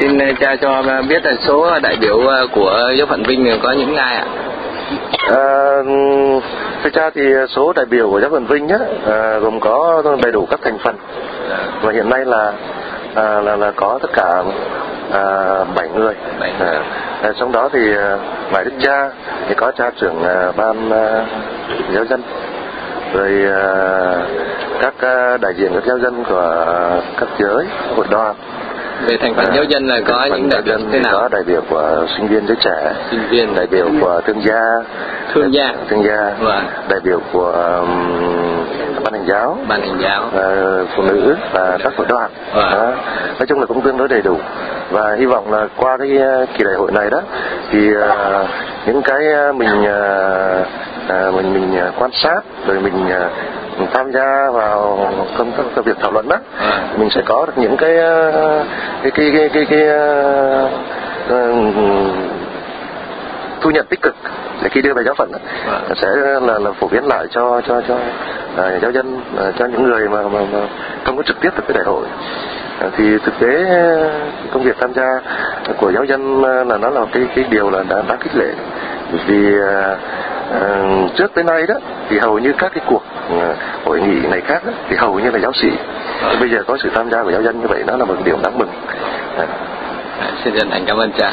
Xin cha cho biết là số đại biểu của giáo phận Vinh có những ai ạ? À, thưa cha thì số đại biểu của giáo phận Vinh nhé à, gồm có đầy đủ các thành phần và hiện nay là à, là là có tất cả à, 7 người. À, à, trong đó thì ngoài đức cha thì có cha trưởng à, ban à, giáo dân rồi à, các à, đại diện các giáo dân của các giới hội đoàn về thành phần giáo dân là có những đại biểu thế nào? Có đại biểu của sinh viên giới trẻ, sinh viên, đại biểu của thương gia, thương gia, thương gia, vâng. đại biểu của um, ban hành giáo, ban hành giáo, uh, phụ nữ và các hội đoàn. Vâng. Đó. Nói chung là cũng tương đối đầy đủ và hy vọng là qua cái kỳ đại hội này đó thì uh, những cái mình uh, uh, mình mình quan sát rồi mình uh, mình tham gia vào công tác cái việc thảo luận đó à. mình sẽ có được những cái cái cái cái cái, cái uh, thu nhập tích cực để khi đưa về giáo phận à. sẽ là, là phổ biến lại cho cho cho uh, giáo dân uh, cho những người mà, mà, mà không có trực tiếp được cái đại hội thì thực tế công việc tham gia của giáo dân là nó là cái cái điều là đã đáng khích lệ vì uh, trước tới nay đó thì hầu như các cái cuộc hội nghị này khác thì hầu như là giáo sĩ. Bây giờ có sự tham gia của giáo dân như vậy đó là một điều đáng mừng. À. xin chân thành cảm ơn cha